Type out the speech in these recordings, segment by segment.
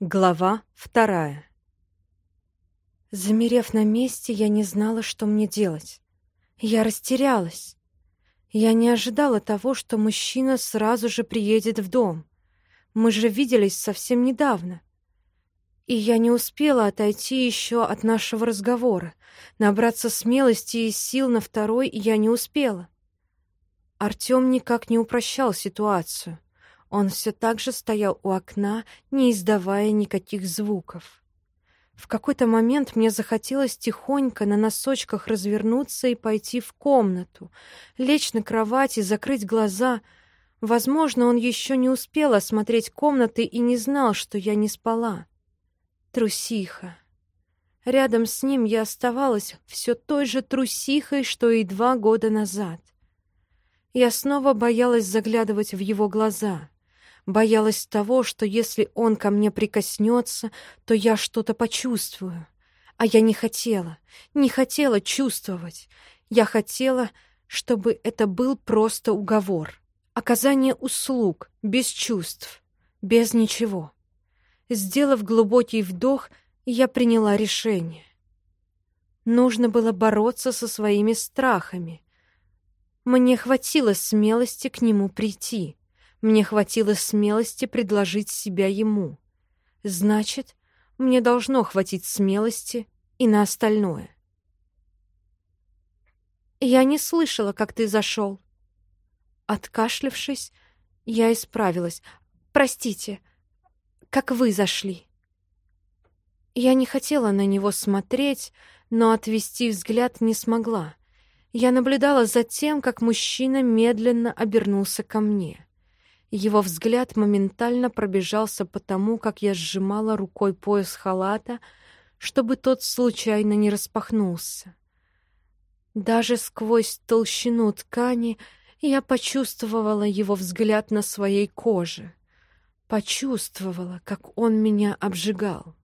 Глава вторая. Замерев на месте, я не знала, что мне делать. Я растерялась. Я не ожидала того, что мужчина сразу же приедет в дом. Мы же виделись совсем недавно. И я не успела отойти еще от нашего разговора. Набраться смелости и сил на второй я не успела. Артём никак не упрощал ситуацию. Он все так же стоял у окна, не издавая никаких звуков. В какой-то момент мне захотелось тихонько на носочках развернуться и пойти в комнату, лечь на кровать и закрыть глаза. Возможно, он еще не успел осмотреть комнаты и не знал, что я не спала. Трусиха. Рядом с ним я оставалась все той же трусихой, что и два года назад. Я снова боялась заглядывать в его глаза — Боялась того, что если он ко мне прикоснется, то я что-то почувствую. А я не хотела, не хотела чувствовать. Я хотела, чтобы это был просто уговор. Оказание услуг, без чувств, без ничего. Сделав глубокий вдох, я приняла решение. Нужно было бороться со своими страхами. Мне хватило смелости к нему прийти. Мне хватило смелости предложить себя ему. Значит, мне должно хватить смелости и на остальное. «Я не слышала, как ты зашел». Откашлявшись, я исправилась. «Простите, как вы зашли?» Я не хотела на него смотреть, но отвести взгляд не смогла. Я наблюдала за тем, как мужчина медленно обернулся ко мне. Его взгляд моментально пробежался по тому, как я сжимала рукой пояс халата, чтобы тот случайно не распахнулся. Даже сквозь толщину ткани я почувствовала его взгляд на своей коже. Почувствовала, как он меня обжигал.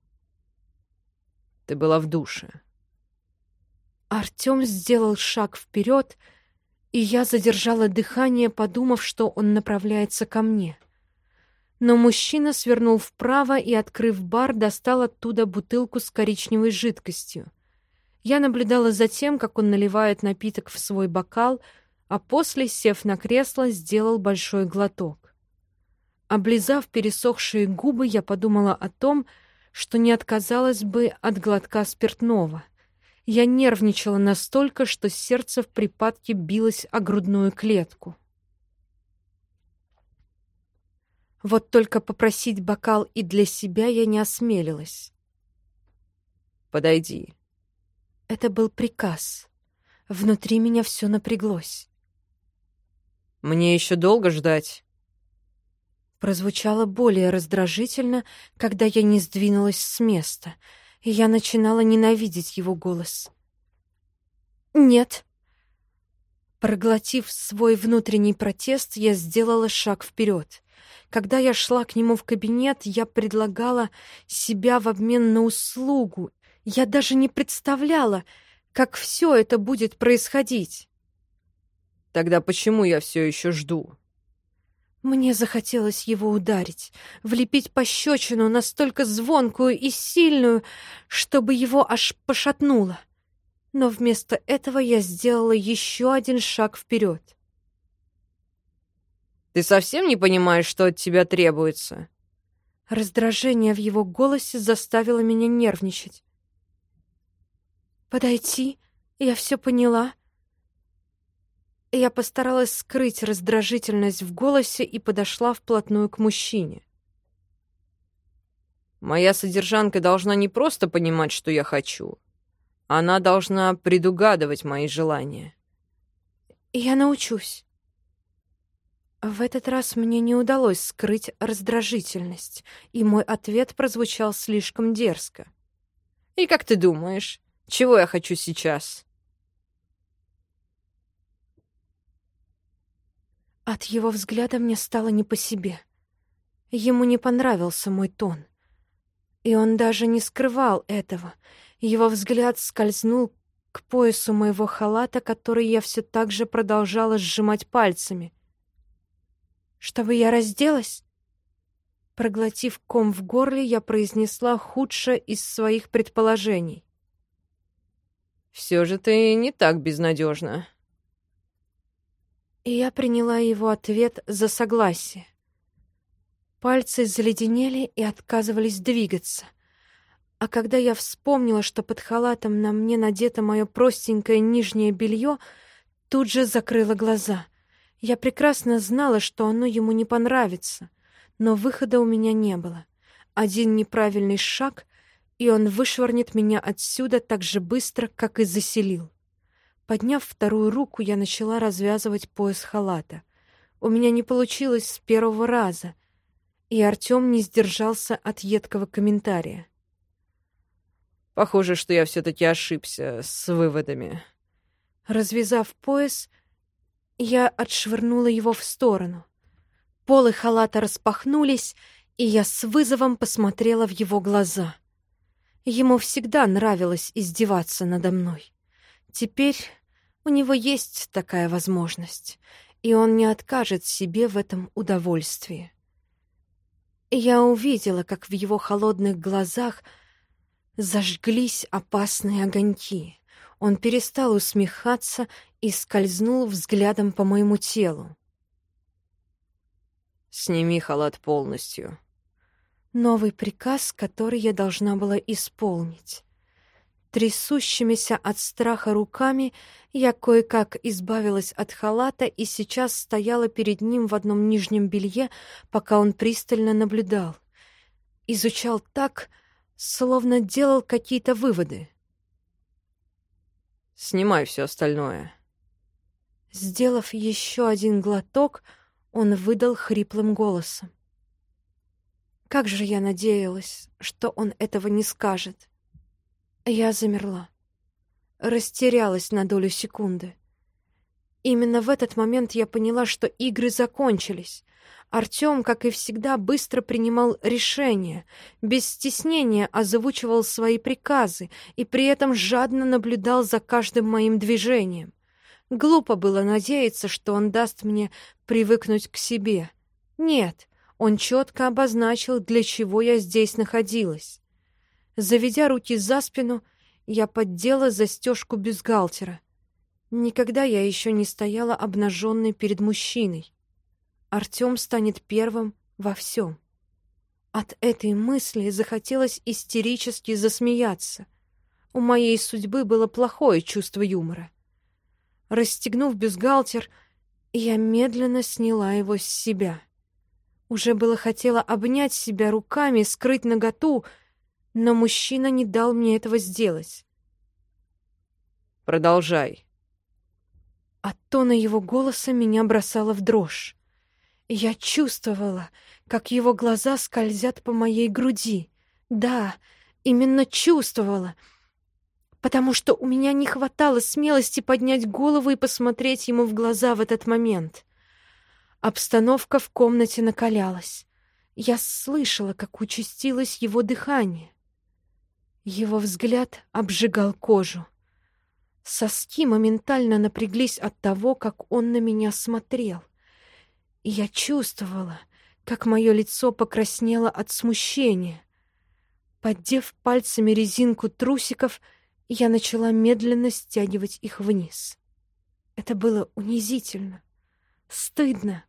«Ты была в душе». Артём сделал шаг вперед, и я задержала дыхание, подумав, что он направляется ко мне. Но мужчина свернул вправо и, открыв бар, достал оттуда бутылку с коричневой жидкостью. Я наблюдала за тем, как он наливает напиток в свой бокал, а после, сев на кресло, сделал большой глоток. Облизав пересохшие губы, я подумала о том, что не отказалась бы от глотка спиртного. Я нервничала настолько, что сердце в припадке билось о грудную клетку. Вот только попросить бокал и для себя я не осмелилась. «Подойди». Это был приказ. Внутри меня все напряглось. «Мне еще долго ждать?» Прозвучало более раздражительно, когда я не сдвинулась с места — и я начинала ненавидеть его голос. «Нет». Проглотив свой внутренний протест, я сделала шаг вперед. Когда я шла к нему в кабинет, я предлагала себя в обмен на услугу. Я даже не представляла, как все это будет происходить. Тогда почему я все еще жду? Мне захотелось его ударить, влепить пощечину настолько звонкую и сильную, чтобы его аж пошатнуло. Но вместо этого я сделала еще один шаг вперед. «Ты совсем не понимаешь, что от тебя требуется?» Раздражение в его голосе заставило меня нервничать. «Подойти? Я все поняла. Я постаралась скрыть раздражительность в голосе и подошла вплотную к мужчине. «Моя содержанка должна не просто понимать, что я хочу. Она должна предугадывать мои желания». «Я научусь». В этот раз мне не удалось скрыть раздражительность, и мой ответ прозвучал слишком дерзко. «И как ты думаешь, чего я хочу сейчас?» От его взгляда мне стало не по себе. Ему не понравился мой тон. И он даже не скрывал этого. Его взгляд скользнул к поясу моего халата, который я все так же продолжала сжимать пальцами. «Чтобы я разделась?» Проглотив ком в горле, я произнесла худшее из своих предположений. «Все же ты не так безнадежна. И я приняла его ответ за согласие. Пальцы заледенели и отказывались двигаться. А когда я вспомнила, что под халатом на мне надето мое простенькое нижнее белье, тут же закрыла глаза. Я прекрасно знала, что оно ему не понравится, но выхода у меня не было. Один неправильный шаг, и он вышвырнет меня отсюда так же быстро, как и заселил. Подняв вторую руку, я начала развязывать пояс халата. У меня не получилось с первого раза, и Артём не сдержался от едкого комментария. «Похоже, что я все-таки ошибся с выводами». Развязав пояс, я отшвырнула его в сторону. Полы халата распахнулись, и я с вызовом посмотрела в его глаза. Ему всегда нравилось издеваться надо мной. Теперь у него есть такая возможность, и он не откажет себе в этом удовольствии. Я увидела, как в его холодных глазах зажглись опасные огоньки. Он перестал усмехаться и скользнул взглядом по моему телу. «Сними халат полностью». Новый приказ, который я должна была исполнить. Трясущимися от страха руками я кое-как избавилась от халата и сейчас стояла перед ним в одном нижнем белье, пока он пристально наблюдал. Изучал так, словно делал какие-то выводы. «Снимай все остальное». Сделав еще один глоток, он выдал хриплым голосом. Как же я надеялась, что он этого не скажет. Я замерла. Растерялась на долю секунды. Именно в этот момент я поняла, что игры закончились. Артём, как и всегда, быстро принимал решения, без стеснения озвучивал свои приказы и при этом жадно наблюдал за каждым моим движением. Глупо было надеяться, что он даст мне привыкнуть к себе. Нет, он четко обозначил, для чего я здесь находилась. Заведя руки за спину, я поддела застежку бюстгальтера. Никогда я еще не стояла обнаженной перед мужчиной. Артем станет первым во всем. От этой мысли захотелось истерически засмеяться. У моей судьбы было плохое чувство юмора. Расстегнув бюстгальтер, я медленно сняла его с себя. Уже было хотела обнять себя руками, скрыть наготу, но мужчина не дал мне этого сделать. «Продолжай». От тона его голоса меня бросало в дрожь. Я чувствовала, как его глаза скользят по моей груди. Да, именно чувствовала, потому что у меня не хватало смелости поднять голову и посмотреть ему в глаза в этот момент. Обстановка в комнате накалялась. Я слышала, как участилось его дыхание. Его взгляд обжигал кожу. Соски моментально напряглись от того, как он на меня смотрел. И я чувствовала, как мое лицо покраснело от смущения. Поддев пальцами резинку трусиков, я начала медленно стягивать их вниз. Это было унизительно, стыдно.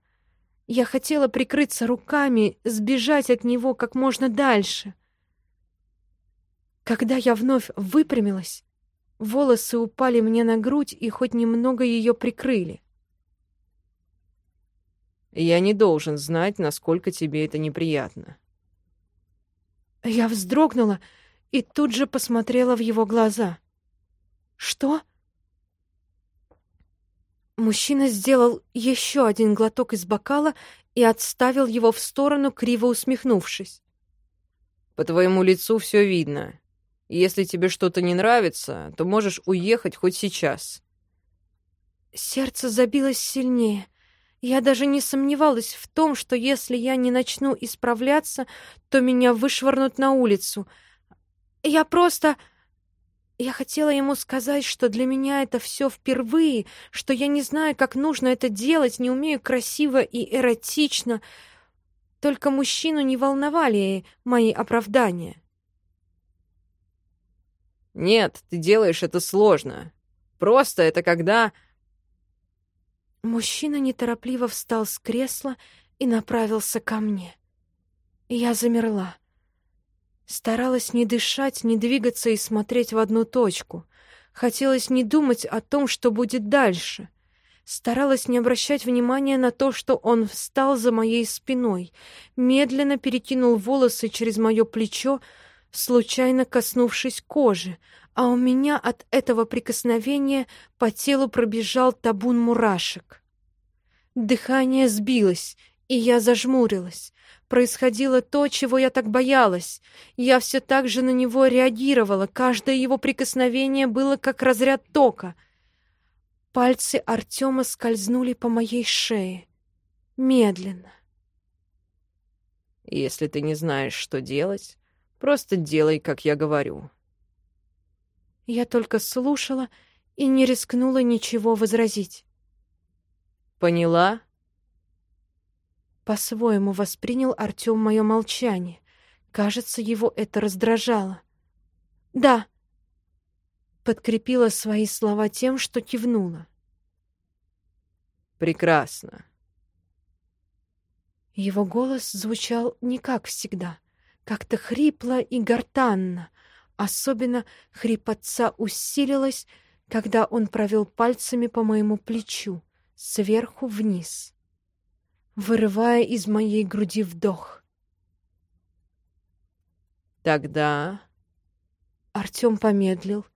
Я хотела прикрыться руками, сбежать от него как можно дальше. Когда я вновь выпрямилась, волосы упали мне на грудь и хоть немного ее прикрыли. Я не должен знать, насколько тебе это неприятно. Я вздрогнула и тут же посмотрела в его глаза. Что? Мужчина сделал еще один глоток из бокала и отставил его в сторону, криво усмехнувшись. По твоему лицу все видно. Если тебе что-то не нравится, то можешь уехать хоть сейчас. Сердце забилось сильнее. Я даже не сомневалась в том, что если я не начну исправляться, то меня вышвырнут на улицу. Я просто... Я хотела ему сказать, что для меня это все впервые, что я не знаю, как нужно это делать, не умею красиво и эротично. Только мужчину не волновали мои оправдания. «Нет, ты делаешь это сложно. Просто это когда...» Мужчина неторопливо встал с кресла и направился ко мне. Я замерла. Старалась не дышать, не двигаться и смотреть в одну точку. Хотелось не думать о том, что будет дальше. Старалась не обращать внимания на то, что он встал за моей спиной, медленно перекинул волосы через мое плечо, случайно коснувшись кожи, а у меня от этого прикосновения по телу пробежал табун мурашек. Дыхание сбилось, и я зажмурилась. Происходило то, чего я так боялась. Я все так же на него реагировала. Каждое его прикосновение было как разряд тока. Пальцы Артема скользнули по моей шее. Медленно. «Если ты не знаешь, что делать, просто делай, как я говорю», я только слушала и не рискнула ничего возразить. «Поняла?» По-своему воспринял Артём мое молчание. Кажется, его это раздражало. «Да», — подкрепила свои слова тем, что кивнула. «Прекрасно». Его голос звучал не как всегда, как-то хрипло и гортанно, Особенно хрипотца усилилась, когда он провел пальцами по моему плечу, сверху вниз, вырывая из моей груди вдох. «Тогда...» Артем помедлил.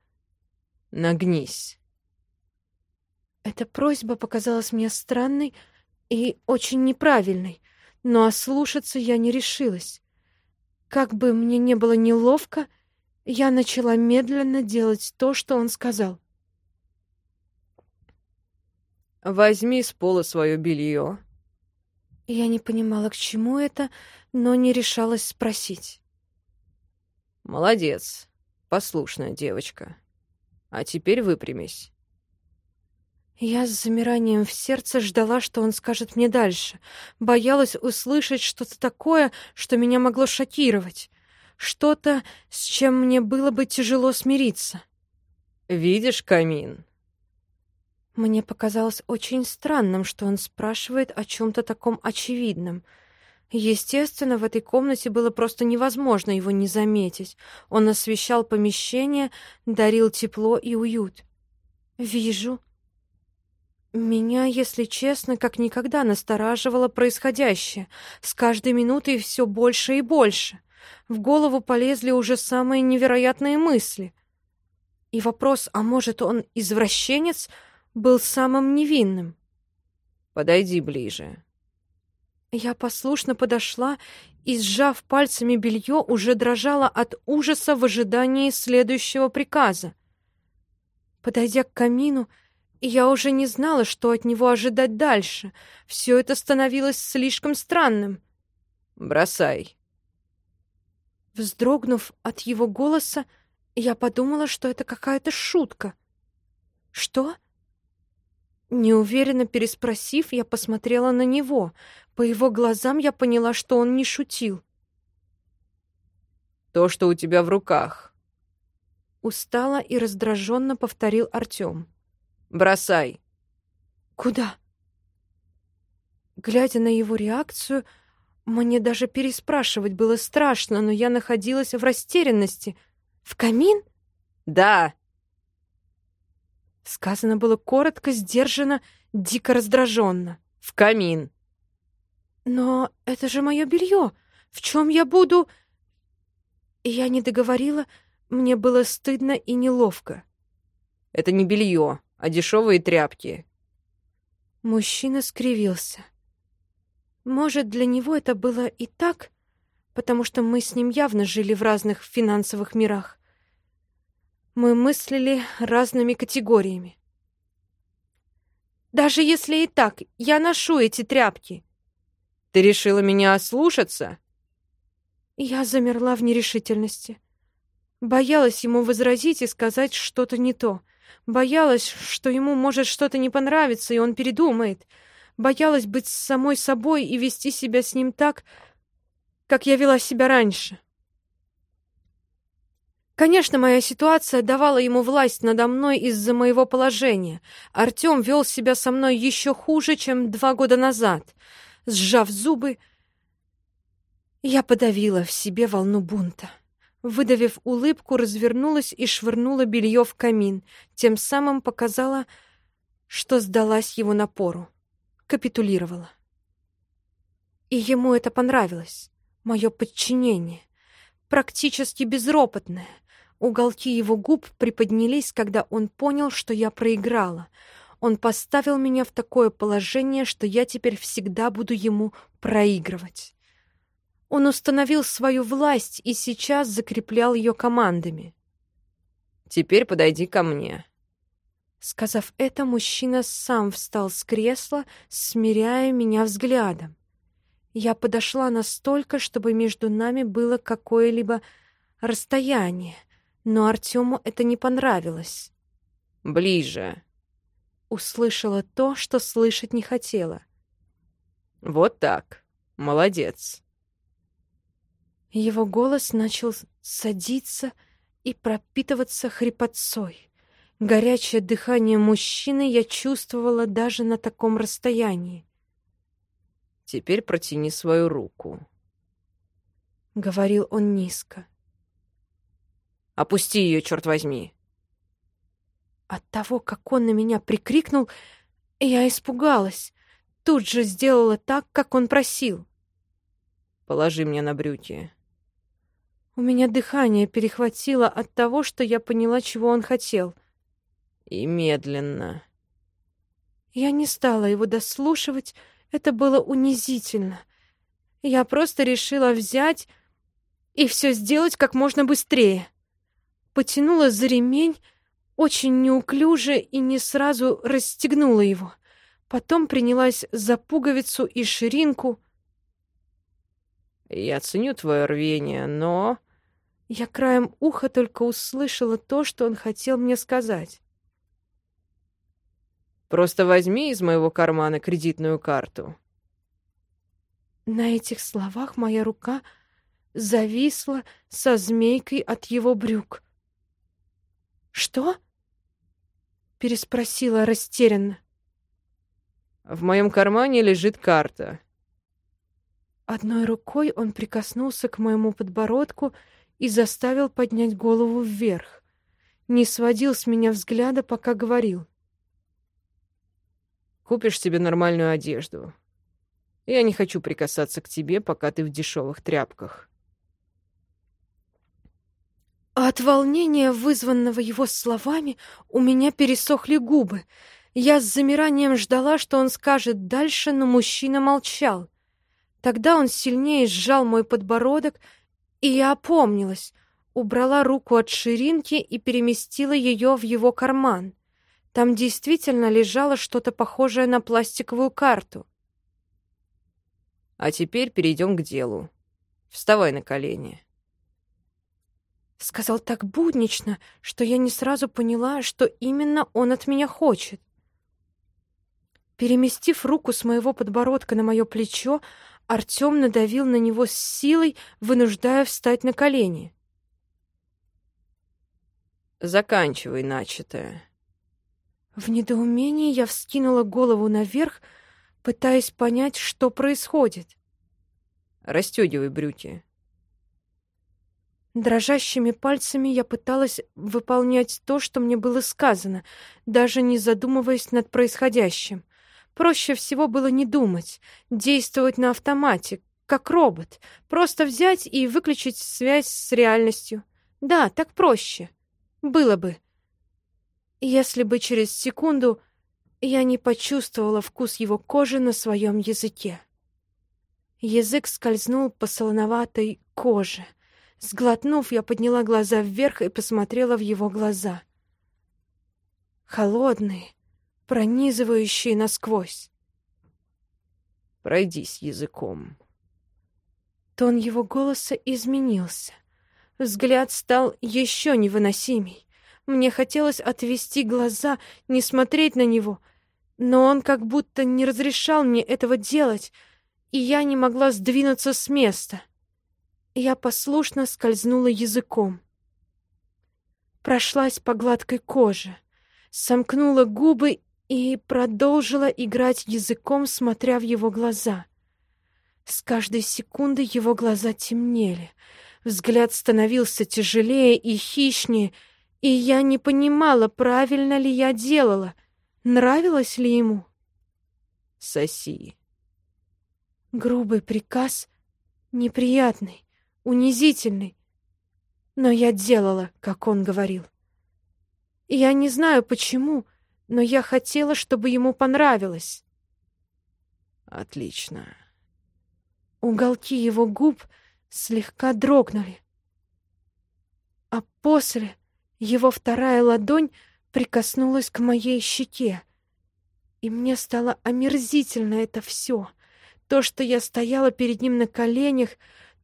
«Нагнись». Эта просьба показалась мне странной и очень неправильной, но ослушаться я не решилась. Как бы мне не было неловко, я начала медленно делать то, что он сказал. «Возьми с пола свое белье». Я не понимала, к чему это, но не решалась спросить. «Молодец, послушная девочка. А теперь выпрямись». Я с замиранием в сердце ждала, что он скажет мне дальше. Боялась услышать что-то такое, что меня могло шокировать что-то, с чем мне было бы тяжело смириться. «Видишь камин?» Мне показалось очень странным, что он спрашивает о чем-то таком очевидном. Естественно, в этой комнате было просто невозможно его не заметить. Он освещал помещение, дарил тепло и уют. «Вижу», меня, если честно, как никогда настораживало происходящее. С каждой минутой все больше и больше. В голову полезли уже самые невероятные мысли. И вопрос, а может, он извращенец, был самым невинным. «Подойди ближе». Я послушно подошла и, сжав пальцами белье, уже дрожала от ужаса в ожидании следующего приказа. Подойдя к камину, я уже не знала, что от него ожидать дальше. Все это становилось слишком странным. «Бросай», Вздрогнув от его голоса, я подумала, что это какая-то шутка. «Что?» Неуверенно переспросив, я посмотрела на него. По его глазам я поняла, что он не шутил. «То, что у тебя в руках». Устало и раздраженно повторил Артем. «Бросай». «Куда?» Глядя на его реакцию, мне даже переспрашивать было страшно, но я находилась в растерянности. «В камин?» «Да!» Сказано было коротко, сдержанно, дико раздраженно. «В камин!» «Но это же мое белье! В чем я буду...» И я не договорила, мне было стыдно и неловко. «Это не белье, а дешевые тряпки». Мужчина скривился. Может, для него это было и так, потому что мы с ним явно жили в разных финансовых мирах. Мы мыслили разными категориями. Даже если и так, я ношу эти тряпки. Ты решила меня ослушаться? Я замерла в нерешительности. Боялась ему возразить и сказать что-то не то. Боялась, что ему может что-то не понравиться, и он передумает — Боялась быть самой собой и вести себя с ним так, как я вела себя раньше. Конечно, моя ситуация давала ему власть надо мной из-за моего положения. Артём вел себя со мной еще хуже, чем два года назад. Сжав зубы, я подавила в себе волну бунта. Выдавив улыбку, развернулась и швырнула белье в камин, тем самым показала, что сдалась его напору. Капитулировала. И ему это понравилось. Мое подчинение. Практически безропотное. Уголки его губ приподнялись, когда он понял, что я проиграла. Он поставил меня в такое положение, что я теперь всегда буду ему проигрывать. Он установил свою власть и сейчас закреплял ее командами. «Теперь подойди ко мне». Сказав это, мужчина сам встал с кресла, смиряя меня взглядом. Я подошла настолько, чтобы между нами было какое-либо расстояние, но Артему это не понравилось. «Ближе!» Услышала то, что слышать не хотела. «Вот так. Молодец!» Его голос начал садиться и пропитываться хрипотцой. Горячее дыхание мужчины я чувствовала даже на таком расстоянии. «Теперь протяни свою руку», — говорил он низко. Опусти ее, черт возьми!» От того, как он на меня прикрикнул, я испугалась. Тут же сделала так, как он просил. «Положи мне на брюки». У меня дыхание перехватило от того, что я поняла, чего он хотел. «И медленно». Я не стала его дослушивать, это было унизительно. Я просто решила взять и все сделать как можно быстрее потянула за ремень, очень неуклюже и не сразу расстегнула его. Потом принялась за пуговицу и ширинку. «Я ценю твое рвение, но...» Я краем уха только услышала то, что он хотел мне сказать. «Просто возьми из моего кармана кредитную карту». На этих словах моя рука зависла со змейкой от его брюк. «Что?» — переспросила растерянно. «В моем кармане лежит карта». Одной рукой он прикоснулся к моему подбородку и заставил поднять голову вверх. Не сводил с меня взгляда, пока говорил. «Купишь себе нормальную одежду. Я не хочу прикасаться к тебе, пока ты в дешевых тряпках». от волнения, вызванного его словами, у меня пересохли губы. Я с замиранием ждала, что он скажет дальше, но мужчина молчал. Тогда он сильнее сжал мой подбородок, и я опомнилась, убрала руку от ширинки и переместила ее в его карман. Там действительно лежало что-то похожее на пластиковую карту. А теперь перейдем к делу. Вставай на колени. Сказал так буднично, что я не сразу поняла, что именно он от меня хочет. Переместив руку с моего подбородка на мое плечо, Артем надавил на него с силой, вынуждая встать на колени. «Заканчивай начатое». В недоумении я вскинула голову наверх, пытаясь понять, что происходит. «Растёгивай брюки». Дрожащими пальцами я пыталась выполнять то, что мне было сказано, даже не задумываясь над происходящим. Проще всего было не думать, действовать на автомате, как робот, просто взять и выключить связь с реальностью. Да, так проще. Было бы. Если бы через секунду я не почувствовала вкус его кожи на своем языке. Язык скользнул по солоноватой коже — Сглотнув, я подняла глаза вверх и посмотрела в его глаза. Холодные, пронизывающие насквозь. Пройдись языком. Тон его голоса изменился. Взгляд стал еще невыносимей. Мне хотелось отвести глаза, не смотреть на него, но он как будто не разрешал мне этого делать, и я не могла сдвинуться с места. Я послушно скользнула языком. Прошлась по гладкой коже, сомкнула губы и продолжила играть языком, смотря в его глаза. С каждой секундой его глаза темнели, взгляд становился тяжелее и хищнее, и я не понимала, правильно ли я делала, нравилось ли ему. «Соси», Грубый приказ, неприятный, унизительный. Но я делала, как он говорил. Я не знаю почему, но я хотела, чтобы ему понравилось. Отлично. Уголки его губ слегка дрогнули. А после его вторая ладонь прикоснулась к моей щеке. И мне стало омерзительно это все — то, что я стояла перед ним на коленях,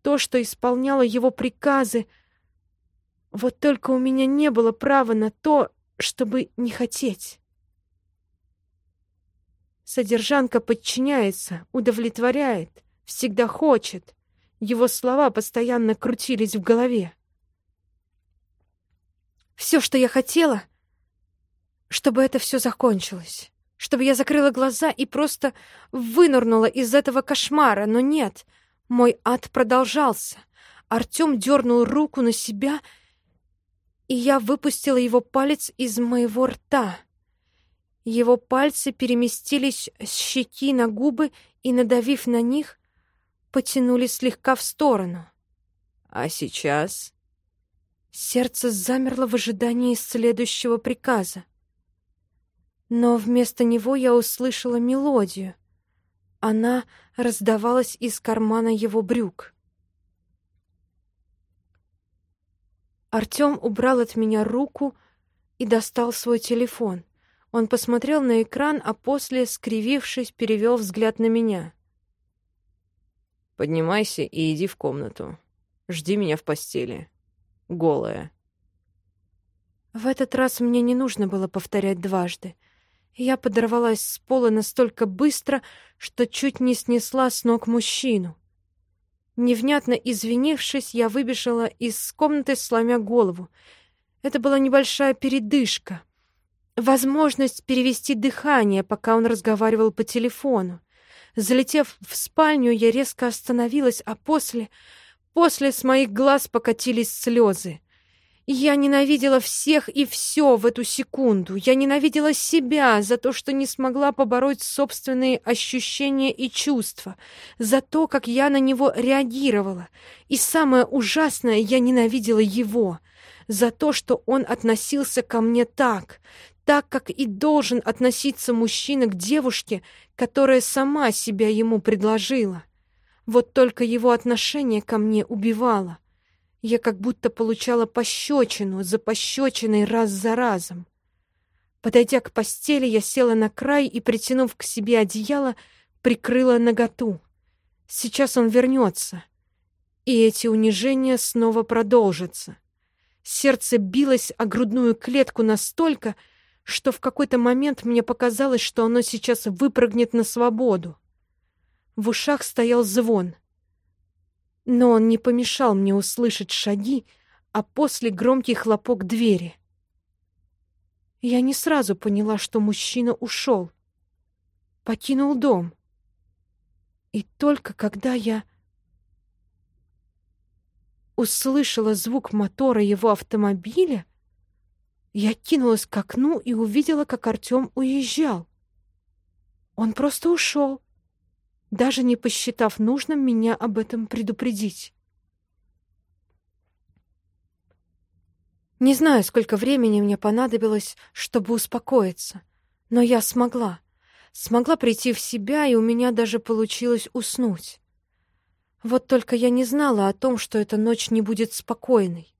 то, что исполняла его приказы. Вот только у меня не было права на то, чтобы не хотеть. Содержанка подчиняется, удовлетворяет, всегда хочет. Его слова постоянно крутились в голове. Все, что я хотела, чтобы это все закончилось чтобы я закрыла глаза и просто вынырнула из этого кошмара, но нет, мой ад продолжался. Артём дернул руку на себя, и я выпустила его палец из моего рта. Его пальцы переместились с щеки на губы и, надавив на них, потянули слегка в сторону. «А сейчас?» Сердце замерло в ожидании следующего приказа. Но вместо него я услышала мелодию. Она раздавалась из кармана его брюк. Артём убрал от меня руку и достал свой телефон. Он посмотрел на экран, а после, скривившись, перевел взгляд на меня. «Поднимайся и иди в комнату. Жди меня в постели. Голая». В этот раз мне не нужно было повторять дважды — я подорвалась с пола настолько быстро, что чуть не снесла с ног мужчину. Невнятно извинившись, я выбежала из комнаты, сломя голову. Это была небольшая передышка. Возможность перевести дыхание, пока он разговаривал по телефону. Залетев в спальню, я резко остановилась, а после... После с моих глаз покатились слезы. Я ненавидела всех и все в эту секунду. Я ненавидела себя за то, что не смогла побороть собственные ощущения и чувства, за то, как я на него реагировала. И самое ужасное, я ненавидела его за то, что он относился ко мне так, так, как и должен относиться мужчина к девушке, которая сама себя ему предложила. Вот только его отношение ко мне убивало. Я как будто получала пощечину за пощечиной раз за разом. Подойдя к постели, я села на край и, притянув к себе одеяло, прикрыла наготу. Сейчас он вернется, и эти унижения снова продолжатся. Сердце билось о грудную клетку настолько, что в какой-то момент мне показалось, что оно сейчас выпрыгнет на свободу. В ушах стоял звон но он не помешал мне услышать шаги, а после громкий хлопок двери. Я не сразу поняла, что мужчина ушел, покинул дом. И только когда я услышала звук мотора его автомобиля, я кинулась к окну и увидела, как Артем уезжал. Он просто ушел даже не посчитав нужным меня об этом предупредить. Не знаю, сколько времени мне понадобилось, чтобы успокоиться, но я смогла. Смогла прийти в себя, и у меня даже получилось уснуть. Вот только я не знала о том, что эта ночь не будет спокойной.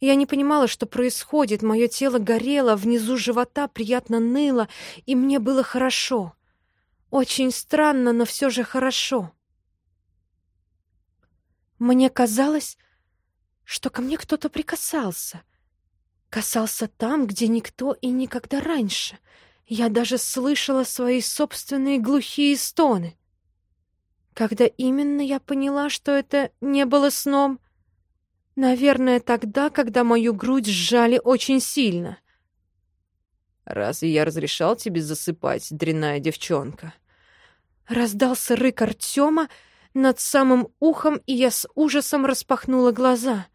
Я не понимала, что происходит. Мое тело горело, внизу живота приятно ныло, и мне было хорошо. Очень странно, но все же хорошо. Мне казалось, что ко мне кто-то прикасался. Касался там, где никто и никогда раньше. Я даже слышала свои собственные глухие стоны. Когда именно я поняла, что это не было сном? Наверное, тогда, когда мою грудь сжали очень сильно. «Разве я разрешал тебе засыпать, дрянная девчонка?» Раздался рык Артема над самым ухом, и я с ужасом распахнула глаза.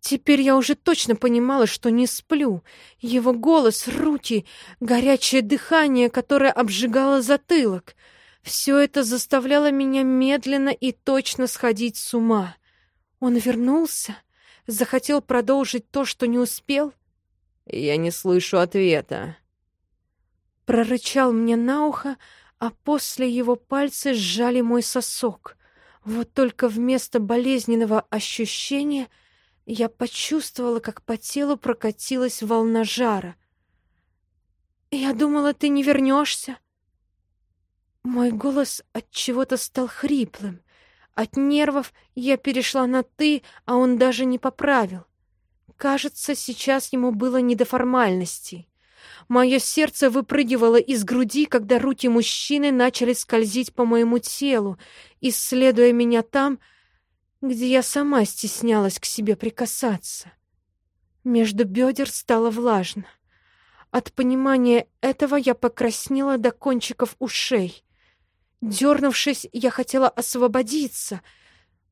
Теперь я уже точно понимала, что не сплю. Его голос, руки, горячее дыхание, которое обжигало затылок — все это заставляло меня медленно и точно сходить с ума. Он вернулся, захотел продолжить то, что не успел. «Я не слышу ответа», прорычал мне на ухо, а после его пальцы сжали мой сосок. Вот только вместо болезненного ощущения я почувствовала, как по телу прокатилась волна жара. «Я думала, ты не вернешься». Мой голос от чего-то стал хриплым. От нервов я перешла на «ты», а он даже не поправил. Кажется, сейчас ему было не до формальностей. Мое сердце выпрыгивало из груди, когда руки мужчины начали скользить по моему телу, исследуя меня там, где я сама стеснялась к себе прикасаться. Между бедер стало влажно. От понимания этого я покраснела до кончиков ушей. Дернувшись, я хотела освободиться.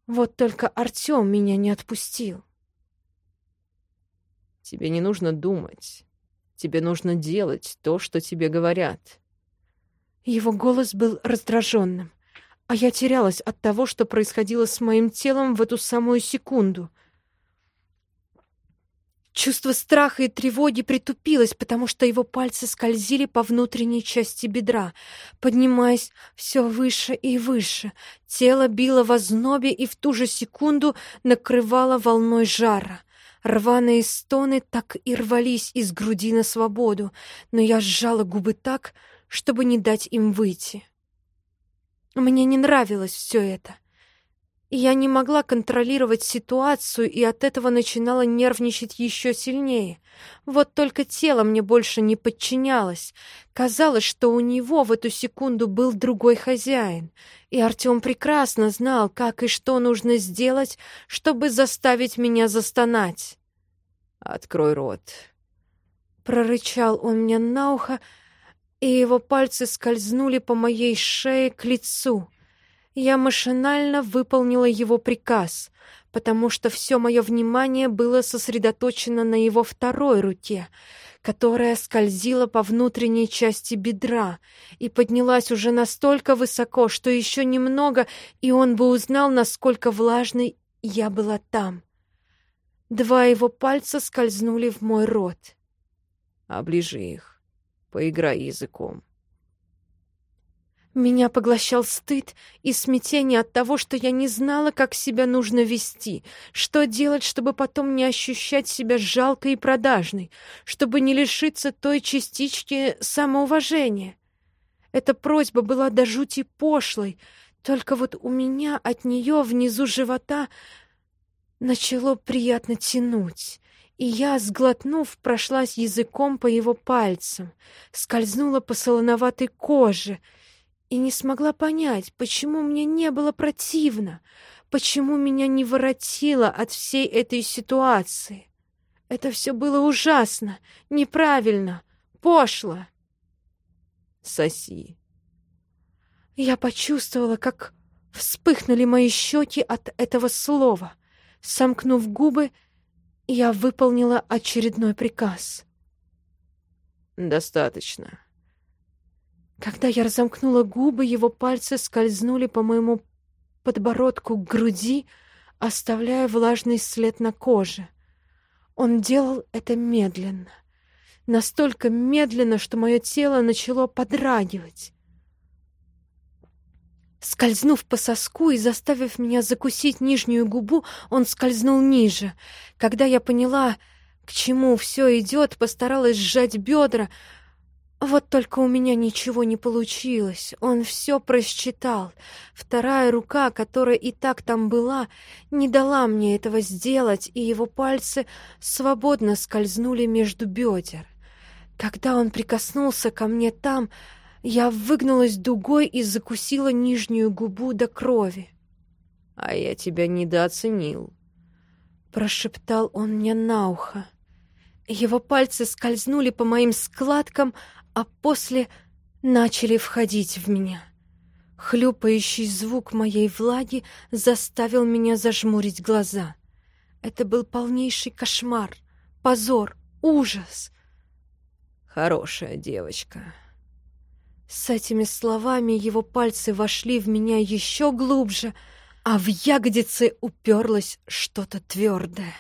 Вот только Артем меня не отпустил. Тебе не нужно думать. Тебе нужно делать то, что тебе говорят. Его голос был раздраженным, а я терялась от того, что происходило с моим телом в эту самую секунду. Чувство страха и тревоги притупилось, потому что его пальцы скользили по внутренней части бедра, поднимаясь все выше и выше. Тело било в ознобе и в ту же секунду накрывало волной жара — Рваные стоны так и рвались из груди на свободу, но я сжала губы так, чтобы не дать им выйти. Мне не нравилось все это. Я не могла контролировать ситуацию и от этого начинала нервничать еще сильнее. Вот только тело мне больше не подчинялось. Казалось, что у него в эту секунду был другой хозяин. И Артем прекрасно знал, как и что нужно сделать, чтобы заставить меня застонать. «Открой рот», — прорычал он мне на ухо, и его пальцы скользнули по моей шее к лицу. Я машинально выполнила его приказ, потому что все мое внимание было сосредоточено на его второй руке, которая скользила по внутренней части бедра и поднялась уже настолько высоко, что еще немного, и он бы узнал, насколько влажной я была там. Два его пальца скользнули в мой рот. «Оближи их, поиграй языком». Меня поглощал стыд и смятение от того, что я не знала, как себя нужно вести, что делать, чтобы потом не ощущать себя жалкой и продажной, чтобы не лишиться той частички самоуважения. Эта просьба была до жути пошлой, только вот у меня от нее внизу живота начало приятно тянуть и я, сглотнув, прошлась языком по его пальцам, скользнула по солоноватой коже — и не смогла понять, почему мне не было противно, почему меня не воротило от всей этой ситуации. Это все было ужасно, неправильно, пошло. Соси. Я почувствовала, как вспыхнули мои щеки от этого слова. Сомкнув губы, я выполнила очередной приказ. «Достаточно», когда я разомкнула губы, его пальцы скользнули по моему подбородку к груди, оставляя влажный след на коже. Он делал это медленно. Настолько медленно, что мое тело начало подрагивать. Скользнув по соску и заставив меня закусить нижнюю губу, он скользнул ниже. Когда я поняла, к чему все идет, постаралась сжать бедра, вот только у меня ничего не получилось. Он все просчитал. Вторая рука, которая и так там была, не дала мне этого сделать, и его пальцы свободно скользнули между бедер. Когда он прикоснулся ко мне там, Я выгнулась дугой и закусила нижнюю губу до крови. «А я тебя недооценил», — прошептал он мне на ухо. Его пальцы скользнули по моим складкам, а после начали входить в меня. Хлюпающий звук моей влаги заставил меня зажмурить глаза. Это был полнейший кошмар, позор, ужас. «Хорошая девочка». С этими словами его пальцы вошли в меня еще глубже, а в ягодице уперлось что-то твердое.